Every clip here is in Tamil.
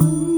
Ooh.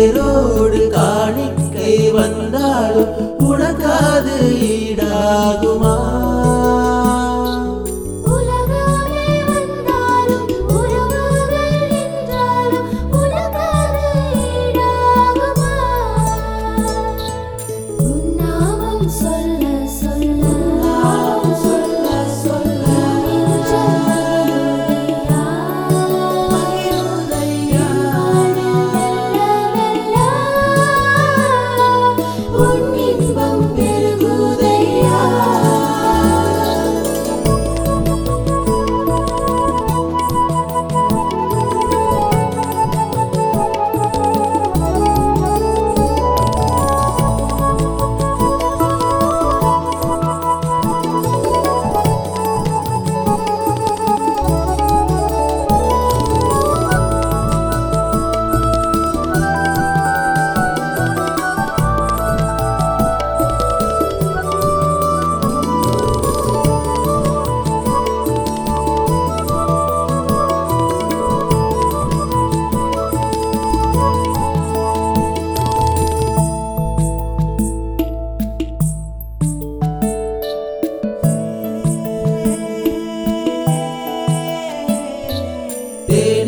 நேரோடு காணிக்கை வந்தாலும் உனக்காது ஈடாகுமா?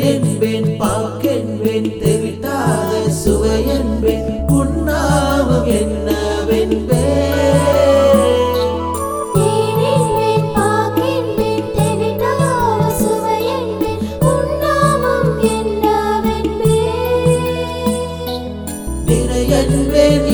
என்பேன் பாக்கென்பேன் தெவிட்டாத சுவை என்பேன் உண்ணாவம் என்னவென்பே நிறையன்பேன்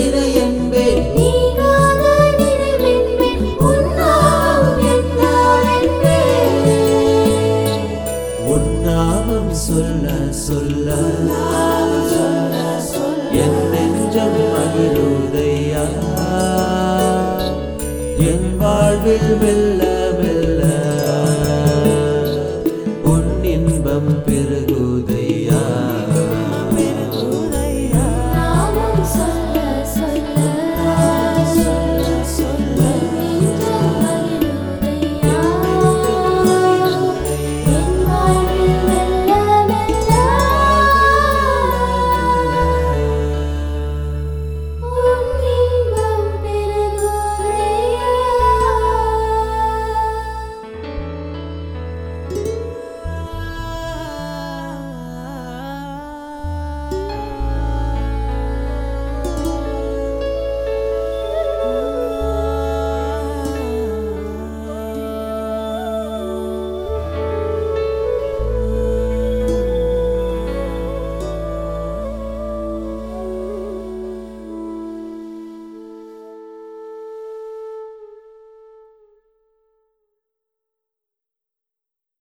சொல்ல என் நெஞ்சம் மகிழுதையா? என் வாழ்வில் மெல்ல